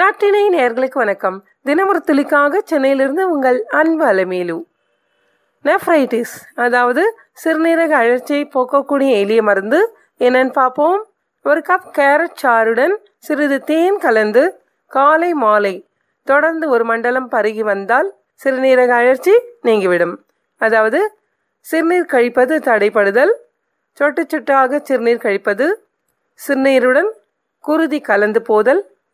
நாட்டினை நேர்களுக்கு வணக்கம். தினமொரு துளிக்காக சென்னையிலிருந்து உங்கள் அன்பு அலமேலு. நெஃப்ரைட்டிஸ் அதாவது சிறுநீரக அழற்சியை போக்கக்கூடிய எளிய மருந்து. என்னன்னு பார்ப்போம். ஒரு கப் கேரட் சாறுடன் சிறிது தேன் கலந்து காலை மாலை தொடர்ந்து ஒரு மண்டலம் பருகி வந்தால் சிறுநீரக அழற்சி நீங்கிவிடும். அதாவது சிறுநீர் கழிப்பது தடைப்படுதல் சொட்டு சொட்டாக சிறுநீர் கழிப்பது சிறுநீருடன் குருதி கலந்து போதல்.